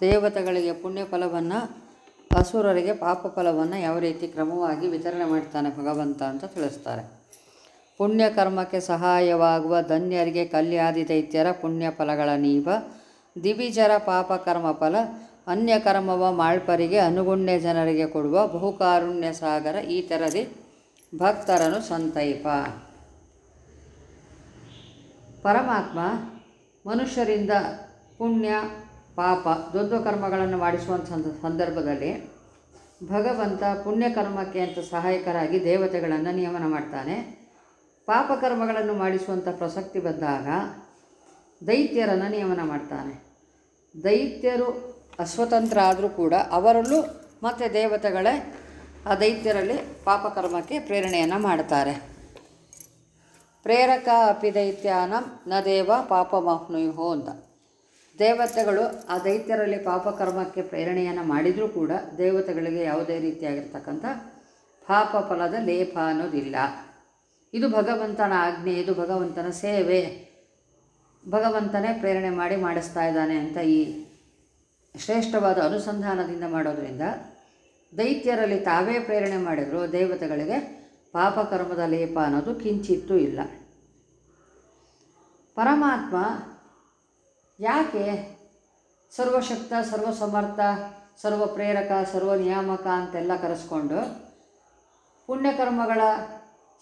ದೇವತೆಗಳಿಗೆ ಪುಣ್ಯ ಫಲವನ್ನು ಅಸುರರಿಗೆ ಪಾಪ ಫಲವನ್ನು ಯಾವ ರೀತಿ ಕ್ರಮವಾಗಿ ವಿತರಣೆ ಮಾಡ್ತಾನೆ ಭಗವಂತ ಅಂತ ತಿಳಿಸ್ತಾರೆ. ಪುಣ್ಯ ಕರ್ಮಕ್ಕೆ ಸಹಾಯವಾಗುವ ಧನ್ಯರಿಗೆ ಕಲ್ಯಾದಿ ದೈತ್ಯರ ಪುಣ್ಯ ಫಲಗಳ ನೀವ, ದಿವಿಜರ ಪಾಪ ಕರ್ಮ ಫಲ ಅನ್ಯ ಕರ್ಮವ ಮಾಳ್ಪರಿಗೆ ಅನುಗುಣ್ಯ ಜನರಿಗೆ ಕೊಡುವ ಬಹುಕಾರುಣ್ಯ ಸಾಗರ ಈ ಥರದಿ ಭಕ್ತರನು ಸಂತೈಪ. ಪರಮಾತ್ಮ ಮನುಷ್ಯರಿಂದ ಪುಣ್ಯ ಪಾಪ ದೊಡ್ಡ ಕರ್ಮಗಳನ್ನು ಮಾಡಿಸುವಂಥ ಸಂದರ್ಭದಲ್ಲಿ ಭಗವಂತ ಪುಣ್ಯಕರ್ಮಕ್ಕೆ ಅಂತ ಸಹಾಯಕರಾಗಿ ದೇವತೆಗಳನ್ನು ನಿಯಮನ ಮಾಡ್ತಾನೆ. ಪಾಪಕರ್ಮಗಳನ್ನು ಮಾಡಿಸುವಂಥ ಪ್ರಸಕ್ತಿ ಬಂದಾಗ ದೈತ್ಯರನ್ನು ನಿಯಮನ ಮಾಡ್ತಾನೆ. ದೈತ್ಯರು ಅಸ್ವತಂತ್ರ ಆದರೂ ಕೂಡ ಅವರಲ್ಲೂ ಮತ್ತು ದೇವತೆಗಳೇ ಆ ದೈತ್ಯರಲ್ಲಿ ಪಾಪಕರ್ಮಕ್ಕೆ ಪ್ರೇರಣೆಯನ್ನು ಮಾಡ್ತಾರೆ. ಪ್ರೇರಕ ಅಪಿ ದೈತ್ಯಾನಂ ನ ದೇವ ಪಾಪಮಾಪ್ನುಯು ಅಂತ. ದೇವತೆಗಳು ಆ ದೈತ್ಯರಲ್ಲಿ ಪಾಪಕರ್ಮಕ್ಕೆ ಪ್ರೇರಣೆಯನ್ನು ಮಾಡಿದರೂ ಕೂಡ ದೇವತೆಗಳಿಗೆ ಯಾವುದೇ ರೀತಿಯಾಗಿರ್ತಕ್ಕಂಥ ಪಾಪ ಫಲದ ಲೇಪ ಅನ್ನೋದಿಲ್ಲ. ಇದು ಭಗವಂತನ ಆಜ್ಞೆ, ಇದು ಭಗವಂತನ ಸೇವೆ. ಭಗವಂತನೇ ಪ್ರೇರಣೆ ಮಾಡಿ ಮಾಡಿಸ್ತಾ ಇದ್ದಾನೆ ಅಂತ ಈ ಶ್ರೇಷ್ಠವಾದ ಅನುಸಂಧಾನದಿಂದ ಮಾಡೋದರಿಂದ ದೈತ್ಯರಲ್ಲಿ ತಾವೇ ಪ್ರೇರಣೆ ಮಾಡಿದರೂ ದೇವತೆಗಳಿಗೆ ಪಾಪಕರ್ಮದ ಲೇಪ ಅನ್ನೋದು ಕಿಂಚಿತ್ತೂ ಇಲ್ಲ. ಪರಮಾತ್ಮ ಯಾಕೆ? ಸರ್ವಶಕ್ತ, ಸರ್ವಸಮರ್ಥ ಸರ್ವ ಪ್ರೇರಕ ಸರ್ವ ನಿಯಾಮಕ ಅಂತೆಲ್ಲ ಕರೆಸ್ಕೊಂಡು ಪುಣ್ಯಕರ್ಮಗಳ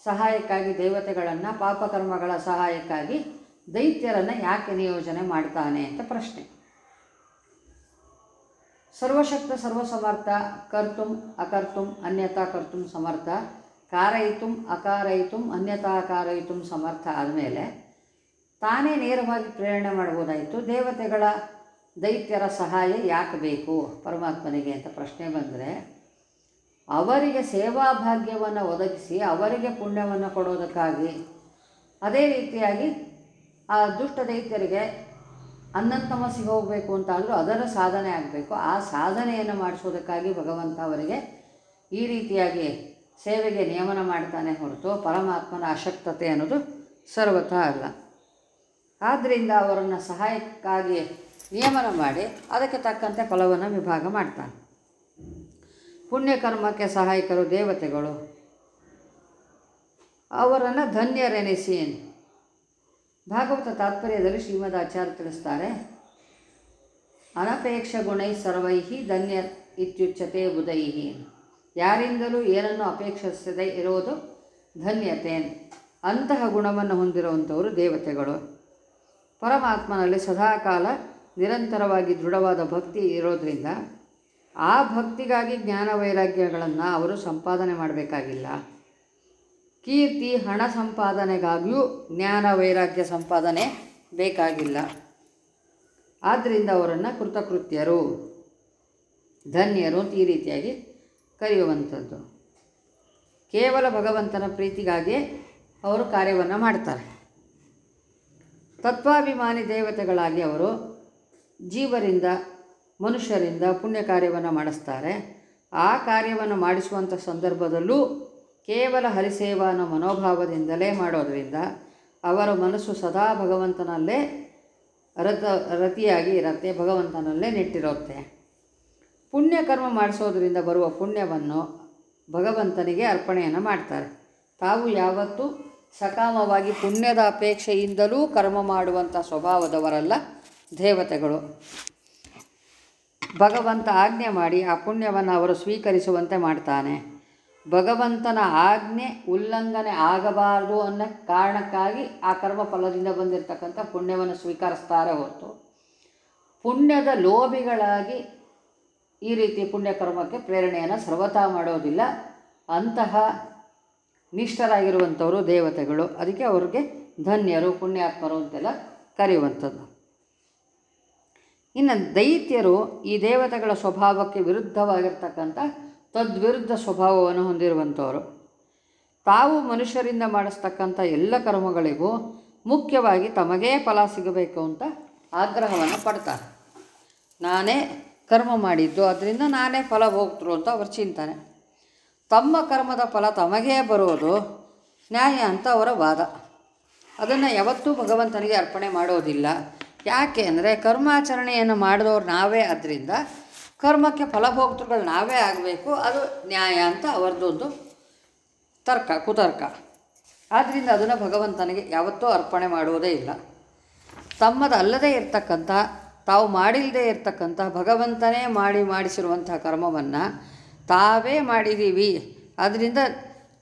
ಸಹಾಯಕ್ಕಾಗಿ, ದೇವತೆಗಳನ್ನು, ಪಾಪಕರ್ಮಗಳ ಸಹಾಯಕ್ಕಾಗಿ ದೈತ್ಯರನ್ನು ಯಾಕೆ ನಿಯೋಜನೆ ಮಾಡ್ತಾನೆ ಅಂತ ಪ್ರಶ್ನೆ. ಸರ್ವಶಕ್ತ, ಸರ್ವಸಮರ್ಥ, ಕರ್ತುಂ, ಅಕರ್ತುಂ ಅನ್ಯತಾ ಕರ್ತುಂ ಸಮರ್ಥ, ಕಾರಯಿತುಂ, ಅಕಾರಯಿತು ಅನ್ಯತಾ ಕಾರಯಿತು ಸಮರ್ಥ ಆದಮೇಲೆ ತಾನೇ ನೇರವಾಗಿ ಪ್ರೇರಣೆ ಮಾಡ್ಬೋದಾಯಿತು ದೇವತೆಗಳ ದೈತ್ಯರ ಸಹಾಯ ಯಾಕೆ ಬೇಕು? ಪರಮಾತ್ಮನಿಗೆ ಅಂತ ಪ್ರಶ್ನೆ ಬಂದರೆ, ಅವರಿಗೆ ಸೇವಾ ಭಾಗ್ಯವನ್ನು ಒದಗಿಸಿ, ಅವರಿಗೆ ಪುಣ್ಯವನ್ನು ಕೊಡೋದಕ್ಕಾಗಿ ಅದೇ ರೀತಿಯಾಗಿ ಆ ದುಷ್ಟ ದೈತ್ಯರಿಗೆ ಅನ್ನಂತಮಸಿಗೆ ಹೋಗಬೇಕು ಅಂತಾದರೂ ಅದರ ಸಾಧನೆ ಆಗಬೇಕು. ಆ ಸಾಧನೆಯನ್ನು ಮಾಡಿಸೋದಕ್ಕಾಗಿ ಭಗವಂತ ಅವರಿಗೆ ಈ ರೀತಿಯಾಗಿ ಸೇವೆಗೆ ನಿಯಮನ ಮಾಡ್ತಾನೆ ಹೊರತು ಪರಮಾತ್ಮನ ಅಶಕ್ತತೆ ಅನ್ನೋದು ಸರ್ವತಾ ಅಲ್ಲ. ಆದ್ದರಿಂದ ಅವರನ್ನು ಸಹಾಯಕ್ಕಾಗಿ ನಿಯಮನ ಮಾಡಿ ಅದಕ್ಕೆ ತಕ್ಕಂತೆ ಫಲವನ್ನು ವಿಭಾಗ ಮಾಡ್ತಾನೆ. ಪುಣ್ಯಕರ್ಮಕ್ಕೆ ಸಹಾಯಕರು ದೇವತೆಗಳು. ಅವರನ್ನು ಧನ್ಯರೆನಿಸಿ ಭಾಗವತ ತಾತ್ಪರ್ಯದಲ್ಲಿ ಶ್ರೀಮದ್ ಆಚಾರ್ಯ ತಿಳಿಸ್ತಾರೆ, ಅನಪೇಕ್ಷ ಗುಣೈ ಸರ್ವೈಹಿ ಧನ್ಯ ಇತ್ಯುಚ್ಯತೆ ಬುಧೈಹಿ ಯಾರಿಂದಲೂ ಏನನ್ನು ಅಪೇಕ್ಷಿಸದೆ ಇರೋದು ಧನ್ಯತೆ ಅಂತಹ ಗುಣವನ್ನು ಹೊಂದಿರುವಂಥವರು ದೇವತೆಗಳು. ಪರಮಾತ್ಮನಲ್ಲಿ ಸದಾಕಾಲ ನಿರಂತರವಾಗಿ ದೃಢವಾದ ಭಕ್ತಿ ಇರೋದರಿಂದ ಆ ಭಕ್ತಿಗಾಗಿ ಜ್ಞಾನ ವೈರಾಗ್ಯಗಳನ್ನು ಅವರು ಸಂಪಾದನೆ ಮಾಡಬೇಕಾಗಿಲ್ಲ. ಕೀರ್ತಿ, ಹಣ ಸಂಪಾದನೆಗಾಗಿಯೂ ಜ್ಞಾನ ವೈರಾಗ್ಯ ಸಂಪಾದನೆ ಬೇಕಾಗಿಲ್ಲ. ಆದ್ದರಿಂದ ಅವರನ್ನು ಕೃತಕೃತ್ಯರು, ಧನ್ಯರು ಅಂತ ಈ ರೀತಿಯಾಗಿ ಕರೆಯುವಂಥದ್ದು. ಕೇವಲ ಭಗವಂತನ ಪ್ರೀತಿಗಾಗಿಯೇ ಅವರು ಕಾರ್ಯವನ್ನು ಮಾಡ್ತಾರೆ. ತತ್ವಾಭಿಮಾನಿ ದೇವತೆಗಳಾಗಿ ಅವರು ಜೀವರಿಂದ, ಮನುಷ್ಯರಿಂದ ಪುಣ್ಯ ಕಾರ್ಯವನ್ನು ಮಾಡಿಸ್ತಾರೆ. ಆ ಕಾರ್ಯವನ್ನು ಮಾಡಿಸುವಂಥ ಸಂದರ್ಭದಲ್ಲೂ ಕೇವಲ ಹರಿಸೇವಾ ಅನ್ನೋ ಮನೋಭಾವದಿಂದಲೇ ಮಾಡೋದರಿಂದ ಅವರ ಮನಸ್ಸು ಸದಾ ಭಗವಂತನಲ್ಲೇ ರಥ ರತಿಯಾಗಿ ಇರತ್ತೆ, ಭಗವಂತನಲ್ಲೇ ನೆಟ್ಟಿರುತ್ತೆ. ಪುಣ್ಯಕರ್ಮ ಮಾಡಿಸೋದರಿಂದ ಬರುವ ಪುಣ್ಯವನ್ನು ಭಗವಂತನಿಗೆ ಅರ್ಪಣೆಯನ್ನು ಮಾಡ್ತಾರೆ. ತಾವು ಯಾವತ್ತೂ ಸಕಾಮವಾಗಿ ಪುಣ್ಯದ ಅಪೇಕ್ಷೆಯಿಂದಲೂ ಕರ್ಮ ಮಾಡುವಂಥ ಸ್ವಭಾವದವರಲ್ಲ ದೇವತೆಗಳು. ಭಗವಂತ ಆಜ್ಞೆ ಮಾಡಿ ಆ ಪುಣ್ಯವನ್ನು ಅವರು ಸ್ವೀಕರಿಸುವಂತೆ ಮಾಡ್ತಾನೆ. ಭಗವಂತನ ಆಜ್ಞೆ ಉಲ್ಲಂಘನೆ ಆಗಬಾರದು ಅನ್ನೋ ಕಾರಣಕ್ಕಾಗಿ ಆ ಕರ್ಮ ಫಲದಿಂದ ಬಂದಿರತಕ್ಕಂಥ ಪುಣ್ಯವನ್ನು ಸ್ವೀಕರಿಸ್ತಾರೆ ಹೊರತು. ಪುಣ್ಯದ ಲೋಭಿಗಳಾಗಿ ಈ ರೀತಿ ಪುಣ್ಯಕರ್ಮಕ್ಕೆ ಪ್ರೇರಣೆಯನ್ನು ಸರ್ವತಾ ಮಾಡೋದಿಲ್ಲ. ಅಂತಹ ನಿಷ್ಠರಾಗಿರುವಂಥವರು ದೇವತೆಗಳು. ಅದಕ್ಕೆ ಅವ್ರಿಗೆ ಧನ್ಯರು, ಪುಣ್ಯಾತ್ಮರು ಅಂತೆಲ್ಲ ಕರೆಯುವಂಥದ್ದು. ಇನ್ನು ದೈತ್ಯರು ಈ ದೇವತೆಗಳ ಸ್ವಭಾವಕ್ಕೆ ವಿರುದ್ಧವಾಗಿರ್ತಕ್ಕಂಥ ತದ್ವಿರುದ್ಧ ಸ್ವಭಾವವನ್ನು ಹೊಂದಿರುವಂಥವರು. ತಾವು ಮನುಷ್ಯರಿಂದ ಮಾಡಿಸ್ತಕ್ಕಂಥ ಎಲ್ಲ ಕರ್ಮಗಳಿಗೂ ಮುಖ್ಯವಾಗಿ ತಮಗೇ ಫಲ ಸಿಗಬೇಕು ಅಂತ ಆಗ್ರಹವನ್ನು ಪಡ್ತಾರೆ. ನಾನೇ ಕರ್ಮ ಮಾಡಿದ್ದು, ಅದರಿಂದ ನಾನೇ ಫಲ ಹೋಗ್ತರು ಅಂತ ಅವ್ರ ಚಿಂತನೆ. ತಮ್ಮ ಕರ್ಮದ ಫಲ ತಮಗೇ ಬರೋದು ನ್ಯಾಯ ಅಂತ ಅವರ ವಾದ. ಅದನ್ನು ಯಾವತ್ತೂ ಭಗವಂತನಿಗೆ ಅರ್ಪಣೆ ಮಾಡೋದಿಲ್ಲ. ಯಾಕೆ ಅಂದರೆ ಕರ್ಮಾಚರಣೆಯನ್ನು ಮಾಡಿದವ್ರು ನಾವೇ ಆದ್ದರಿಂದ ಕರ್ಮಕ್ಕೆ ಫಲಭೋಕ್ತೃಗಳು ನಾವೇ ಆಗಬೇಕು, ಅದು ನ್ಯಾಯ ಅಂತ ಅವರದೊಂದು ತರ್ಕ, ಕುತರ್ಕ. ಆದ್ದರಿಂದ ಅದನ್ನು ಭಗವಂತನಿಗೆ ಯಾವತ್ತೂ ಅರ್ಪಣೆ ಮಾಡುವುದೇ ಇಲ್ಲ. ತಮ್ಮದಲ್ಲದೇ ಇರ್ತಕ್ಕಂಥ, ತಾವು ಮಾಡಿಲ್ಲದೆ ಇರ್ತಕ್ಕಂಥ ಭಗವಂತನೇ ಮಾಡಿ ಮಾಡಿಸಿರುವಂಥ ಕರ್ಮವನ್ನು ತಾವೇ ಮಾಡಿದ್ದೀವಿ. ಅದರಿಂದ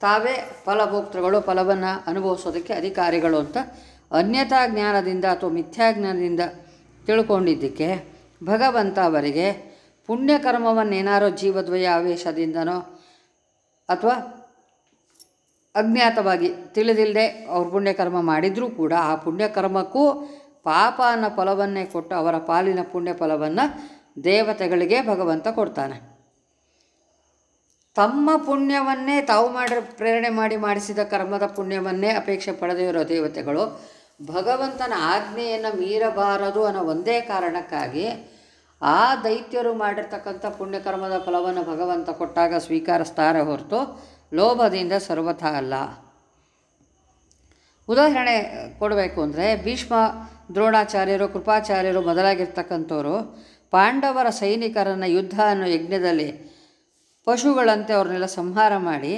ತಾವೇ ಫಲಭೋಕ್ತೃಗಳು ಫಲವನ್ನು ಅನುಭವಿಸೋದಕ್ಕೆ ಅಧಿಕಾರಿಗಳು ಅಂತ ಅನ್ಯತಾ ಜ್ಞಾನದಿಂದ ಅಥವಾ ಮಿಥ್ಯಾಜ್ಞಾನದಿಂದ ತಿಳ್ಕೊಂಡಿದ್ದಕ್ಕೆ ಭಗವಂತ ಅವರಿಗೆ ಪುಣ್ಯಕರ್ಮವನ್ನೇನಾರೋ ಜೀವದ್ವಯ ಆವೇಶದಿಂದನೋ ಅಥವಾ ಅಜ್ಞಾತವಾಗಿ ತಿಳಿದಿಲ್ಲದೆ ಅವ್ರ ಪುಣ್ಯಕರ್ಮ ಮಾಡಿದರೂ ಕೂಡ ಆ ಪುಣ್ಯಕರ್ಮಕ್ಕೂ ಪಾಪ ಅನ್ನೋ ಫಲವನ್ನೇ ಕೊಟ್ಟು ಅವರ ಪಾಲಿನ ಪುಣ್ಯ ಫಲವನ್ನು ದೇವತೆಗಳಿಗೆ ಭಗವಂತ ಕೊಡ್ತಾನೆ. ತಮ್ಮ ಪುಣ್ಯವನ್ನೇ ತಾವು ಮಾಡಿ ಪ್ರೇರಣೆ ಮಾಡಿ ಮಾಡಿಸಿದ ಕರ್ಮದ ಪುಣ್ಯವನ್ನೇ ಅಪೇಕ್ಷೆ ಪಡೆದೇ ಇರೋ ದೇವತೆಗಳು, ಭಗವಂತನ ಆಜ್ಞೆಯನ್ನು ಮೀರಬಾರದು ಅನ್ನೋ ಒಂದೇ ಕಾರಣಕ್ಕಾಗಿ ಆ ದೈತ್ಯರು ಮಾಡಿರ್ತಕ್ಕಂಥ ಪುಣ್ಯಕರ್ಮದ ಫಲವನ್ನು ಭಗವಂತ ಕೊಟ್ಟಾಗ ಸ್ವೀಕರಿಸ್ತಾರೆ ಹೊರತು ಲೋಭದಿಂದ ಸರ್ವಥ ಅಲ್ಲ. ಉದಾಹರಣೆ ಕೊಡಬೇಕು ಅಂದರೆ ಭೀಷ್ಮ ದ್ರೋಣಾಚಾರ್ಯರು, ಕೃಪಾಚಾರ್ಯರು ಮೊದಲಾಗಿರ್ತಕ್ಕಂಥವರು ಪಾಂಡವರ ಸೈನಿಕರನ್ನು ಯುದ್ಧ ಅನ್ನೋ ಯಜ್ಞದಲ್ಲಿ ಪಶುಗಳಂತೆ ಅವ್ರನ್ನೆಲ್ಲ ಸಂಹಾರ ಮಾಡಿ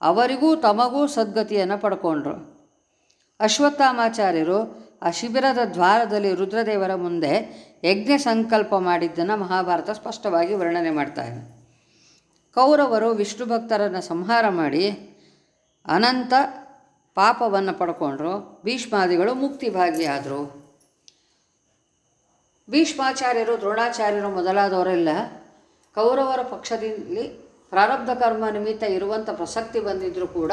ಅವರಿಗೂ ತಮಗೂ ಸದ್ಗತಿಯನ್ನು ಪಡ್ಕೊಂಡ್ರು. ಅಶ್ವತ್ಥಾಮಾಚಾರ್ಯರು ಆ ಶಿಬಿರದ ದ್ವಾರದಲ್ಲಿ ರುದ್ರದೇವರ ಮುಂದೆ ಯಜ್ಞ ಸಂಕಲ್ಪ ಮಾಡಿದ್ದನ್ನು ಮಹಾಭಾರತ ಸ್ಪಷ್ಟವಾಗಿ ವರ್ಣನೆ ಮಾಡ್ತಾರೆ ಕೌರವರು ವಿಷ್ಣು ಭಕ್ತರನ್ನು ಸಂಹಾರ ಮಾಡಿ ಅನಂತ ಪಾಪವನ್ನು ಪಡ್ಕೊಂಡ್ರು. ಭೀಷ್ಮಾದಿಗಳು ಮುಕ್ತಿಭಾಗಿಯಾದರು. ಭೀಷ್ಮಾಚಾರ್ಯರು ದ್ರೋಣಾಚಾರ್ಯರು ಮೊದಲಾದವರೆಲ್ಲ ಕೌರವರ ಪಕ್ಷದಲ್ಲಿ ಪ್ರಾರಬ್ಧ ಕರ್ಮ ನಿಮಿತ್ತ ಇರುವಂಥ ಪ್ರಸಕ್ತಿ ಬಂದಿದ್ದರೂ ಕೂಡ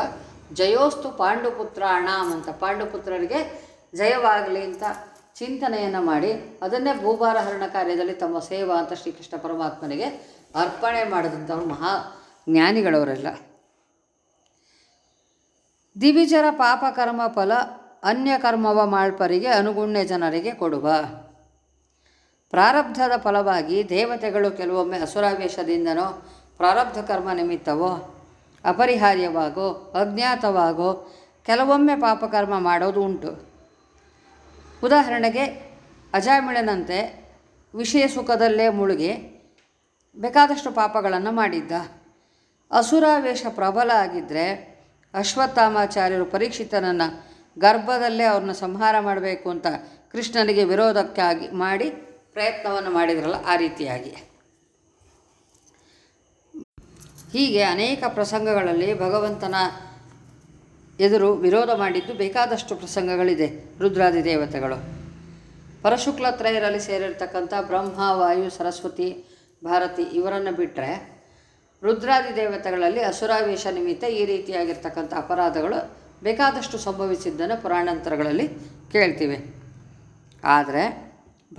ಜಯೋಸ್ತು ಪಾಂಡುಪುತ್ರ ಅಣಾಮ್ ಅಂತ ಪಾಂಡುಪುತ್ರರಿಗೆ ಜಯವಾಗಲಿ ಅಂತ ಚಿಂತನೆಯನ್ನು ಮಾಡಿ ಅದನ್ನೇ ಭೂಭಾರಹರಣ ಕಾರ್ಯದಲ್ಲಿ ತಮ್ಮ ಸೇವಾ ಅಂತ ಶ್ರೀಕೃಷ್ಣ ಪರಮಾತ್ಮನಿಗೆ ಅರ್ಪಣೆ ಮಾಡಿದಂಥವ್ರು ಮಹಾ ಜ್ಞಾನಿಗಳವರೆಲ್ಲ. ದಿವಿಜರ ಪಾಪಕರ್ಮ ಫಲ ಅನ್ಯ ಕರ್ಮವ ಮಾಳ್ಪರಿಗೆ ಅನುಗುಣ್ಯ ಜನರಿಗೆ ಕೊಡುವ. ಪ್ರಾರಬ್ಧದ ಫಲವಾಗಿ ದೇವತೆಗಳು ಕೆಲವೊಮ್ಮೆ ಅಸುರಾವೇಶದಿಂದನೋ ಪ್ರಾರಬ್ಧ ಕರ್ಮ ನಿಮಿತ್ತವೋ ಅಪರಿಹಾರ್ಯವಾಗೋ, ಅಜ್ಞಾತವಾಗೋ ಕೆಲವೊಮ್ಮೆ ಪಾಪಕರ್ಮ ಮಾಡೋದು ಉಂಟು. ಉದಾಹರಣೆಗೆ ಅಜಾಮಿಳನಂತೆ ವಿಷಯ ಸುಖದಲ್ಲೇ ಮುಳುಗಿ ಬೇಕಾದಷ್ಟು ಪಾಪಗಳನ್ನು ಮಾಡಿದ್ದ. ಅಸುರಾವೇಶ ಪ್ರಬಲ ಆಗಿದ್ದರೆ ಅಶ್ವತ್ಥಾಮಾಚಾರ್ಯರು ಪರೀಕ್ಷಿತನನ್ನು ಗರ್ಭದಲ್ಲೇ ಅವ್ರನ್ನ ಸಂಹಾರ ಮಾಡಬೇಕು ಅಂತ ಕೃಷ್ಣನಿಗೆ ವಿರೋಧಕ್ಕಾಗಿ ಮಾಡಿ ಪ್ರಯತ್ನವನ್ನು ಮಾಡಿದ್ರಲ್ಲ ಆ ರೀತಿಯಾಗಿ. ಹೀಗೆ ಅನೇಕ ಪ್ರಸಂಗಗಳಲ್ಲಿ ಭಗವಂತನ ಎದುರು ವಿರೋಧ ಮಾಡಿದ್ದು ಬೇಕಾದಷ್ಟು ಪ್ರಸಂಗಗಳಿದೆ, ರುದ್ರಾದಿ ದೇವತೆಗಳು. ಪರಶುಕ್ಲತ್ರಯರಲ್ಲಿ ಸೇರಿರ್ತಕ್ಕಂಥ ಬ್ರಹ್ಮ, ವಾಯು, ಸರಸ್ವತಿ, ಭಾರತಿ ಇವರನ್ನು ಬಿಟ್ಟರೆ ರುದ್ರಾದಿ ದೇವತೆಗಳಲ್ಲಿ ಅಸುರಾವೇಶ ನಿಮಿತ್ತ ಈ ರೀತಿಯಾಗಿರ್ತಕ್ಕಂಥ ಅಪರಾಧಗಳು ಬೇಕಾದಷ್ಟು ಸಂಭವಿಸಿದ್ದನ್ನು ಪುರಾಣಾಂತರಗಳಲ್ಲಿ ಕೇಳ್ತೀವಿ. ಆದರೆ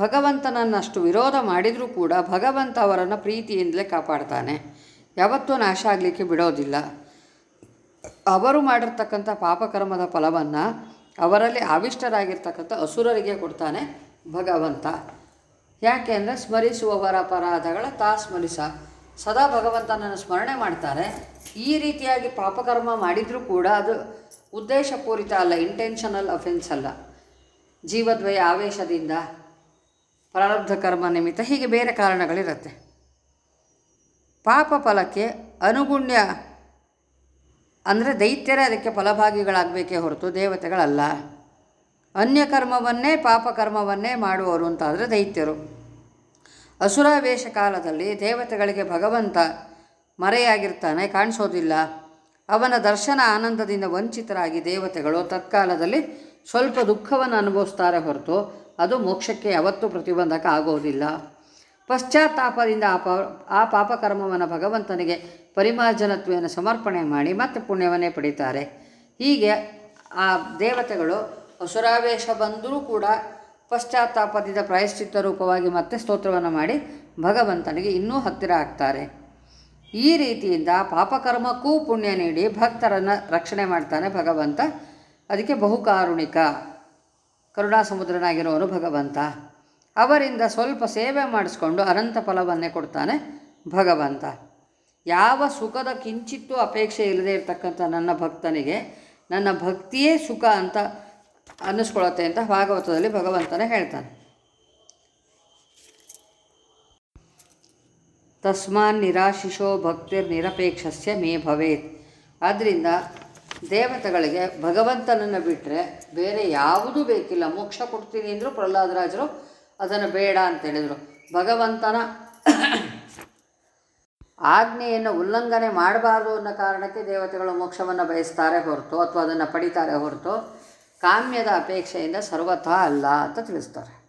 ಭಗವಂತನನ್ನಷ್ಟು ವಿರೋಧ ಮಾಡಿದರೂ ಕೂಡ ಭಗವಂತ ಅವರನ್ನು ಪ್ರೀತಿಯಿಂದಲೇ ಕಾಪಾಡ್ತಾನೆ. ಯಾವತ್ತೂ ನಾಶ ಆಗಲಿಕ್ಕೆ ಬಿಡೋದಿಲ್ಲ. ಅವರು ಮಾಡಿರ್ತಕ್ಕಂಥ ಪಾಪಕರ್ಮದ ಫಲವನ್ನು ಅವರಲ್ಲಿ ಆವಿಷ್ಟರಾಗಿರ್ತಕ್ಕಂಥ ಅಸುರರಿಗೆ ಕೊಡ್ತಾನೆ ಭಗವಂತ. ಯಾಕೆ ಅಂದರೆ ಸ್ಮರಿಸುವವರ ಅಪರಾಧಗಳ ತಾ ಸ್ಮರಿಸ ಸದಾ ಭಗವಂತನನ್ನು ಸ್ಮರಣೆ ಮಾಡ್ತಾರೆ. ಈ ರೀತಿಯಾಗಿ ಪಾಪಕರ್ಮ ಮಾಡಿದರೂ ಕೂಡ ಅದು ಉದ್ದೇಶಪೂರಿತ ಅಲ್ಲ ಇಂಟೆನ್ಷನಲ್ ಅಫೆನ್ಸ್ ಅಲ್ಲ. ಜೀವದ್ವಯ ಆವೇಶದಿಂದ ಪ್ರಾರಬ್ಧ ಕರ್ಮ ನಿಮಿತ್ತ ಹೀಗೆ ಬೇರೆ ಕಾರಣಗಳಿರುತ್ತೆ. ಪಾಪ ಫಲಕ್ಕೆ ಅನುಗುಣ್ಯ ಅಂದರೆ ದೈತ್ಯರೇ ಅದಕ್ಕೆ ಫಲಭಾಗಿಗಳಾಗಬೇಕೇ ಹೊರತು ದೇವತೆಗಳಲ್ಲ. ಅನ್ಯ ಅನ್ಯಕರ್ಮವನ್ನೇ ಪಾಪಕರ್ಮವನ್ನೇ ಮಾಡುವವರು ಅಂತಾದರೆ ದೈತ್ಯರು. ಅಸುರಾವೇಶ ಕಾಲದಲ್ಲಿ ದೇವತೆಗಳಿಗೆ ಭಗವಂತ ಮರೆಯಾಗಿರ್ತಾನೆ, ಕಾಣಿಸೋದಿಲ್ಲ. ಅವನ ದರ್ಶನ ಆನಂದದಿಂದ ವಂಚಿತರಾಗಿ ದೇವತೆಗಳು ತತ್ಕಾಲದಲ್ಲಿ ಸ್ವಲ್ಪ ದುಃಖವನ್ನು ಅನುಭವಿಸ್ತಾರೆ ಹೊರತು ಅದು ಮೋಕ್ಷಕ್ಕೆ ಯಾವತ್ತೂ ಪ್ರತಿಬಂಧಕ ಆಗೋದಿಲ್ಲ. ಪಶ್ಚಾತ್ತಾಪದಿಂದ ಆ ಪ ಆ ಪಾಪಕರ್ಮವನ್ನು ಭಗವಂತನಿಗೆ ಪರಿಮಾರ್ಜನತ್ವವನ್ನು ಸಮರ್ಪಣೆ ಮಾಡಿ ಮತ್ತೆ ಪುಣ್ಯವನ್ನೇ ಪಡೀತಾರೆ. ಹೀಗೆ ಆ ದೇವತೆಗಳು ಅಸುರಾವೇಶ ಬಂದರೂ ಕೂಡ ಪಶ್ಚಾತ್ತಾಪದಿಂದ ಪ್ರಾಯಶ್ಚಿತ್ತ ರೂಪವಾಗಿ ಮತ್ತೆ ಸ್ತೋತ್ರವನ್ನು ಮಾಡಿ ಭಗವಂತನಿಗೆ ಇನ್ನೂ ಹತ್ತಿರ ಆಗ್ತಾರೆ. ಈ ರೀತಿಯಿಂದ ಪಾಪಕರ್ಮಕ್ಕೂ ಪುಣ್ಯ ನೀಡಿ ಭಕ್ತರನ್ನು ರಕ್ಷಣೆ ಮಾಡ್ತಾನೆ ಭಗವಂತ. ಅದಕ್ಕೆ ಬಹುಕಾರುಣಿಕ. ಕರುಣಾಸಮುದ್ರನಾಗಿರೋನು ಭಗವಂತ. ಅವರಿಂದ ಸ್ವಲ್ಪ ಸೇವೆ ಮಾಡಿಸ್ಕೊಂಡು ಅನಂತ ಫಲವನ್ನೇ ಕೊಡ್ತಾನೆ ಭಗವಂತ. ಯಾವ ಸುಖದ ಕಿಂಚಿತ್ತೂ ಅಪೇಕ್ಷೆ ಇಲ್ಲದೆ ಇರತಕ್ಕಂಥ ನನ್ನ ಭಕ್ತನಿಗೆ ನನ್ನ ಭಕ್ತಿಯೇ ಸುಖ ಅಂತ ಅನ್ನಿಸ್ಕೊಳತ್ತೆ ಅಂತ ಭಾಗವತದಲ್ಲಿ ಭಗವಂತನೇ ಹೇಳ್ತಾನೆ. ತಸ್ಮಾನ್ ನಿರಾಶಿಷೋ ಭಕ್ತಿರ್ ನಿರಪೇಕ್ಷಸ್ಯ ಮೇ ಭವೇತ್. ಆದ್ದರಿಂದ ದೇವತೆಗಳಿಗೆ ಭಗವಂತನನ್ನು ಬಿಟ್ಟರೆ ಬೇರೆ ಯಾವುದೂ ಬೇಕಿಲ್ಲ. ಮೋಕ್ಷ ಕೊಡ್ತೀನಿ ಅಂದರು ಪ್ರಹ್ಲಾದರಾಜರು ಅದನ್ನು ಬೇಡ ಅಂತ ಹೇಳಿದರು. ಭಗವಂತನ ಆಜ್ಞೆಯನ್ನು ಉಲ್ಲಂಘನೆ ಮಾಡಬಾರ್ದು ಅನ್ನೋ ಕಾರಣಕ್ಕೆ ದೇವತೆಗಳು ಮೋಕ್ಷವನ್ನು ಬಯಸ್ತಾರೆ ಹೊರತು ಅಥವಾ ಅದನ್ನು ಪಡಿತಾರೆ ಹೊರತು ಕಾಮ್ಯದ ಅಪೇಕ್ಷೆಯಿಂದ ಸರ್ವಥಾ ಅಲ್ಲ ಅಂತ ತಿಳಿಸ್ತಾರೆ.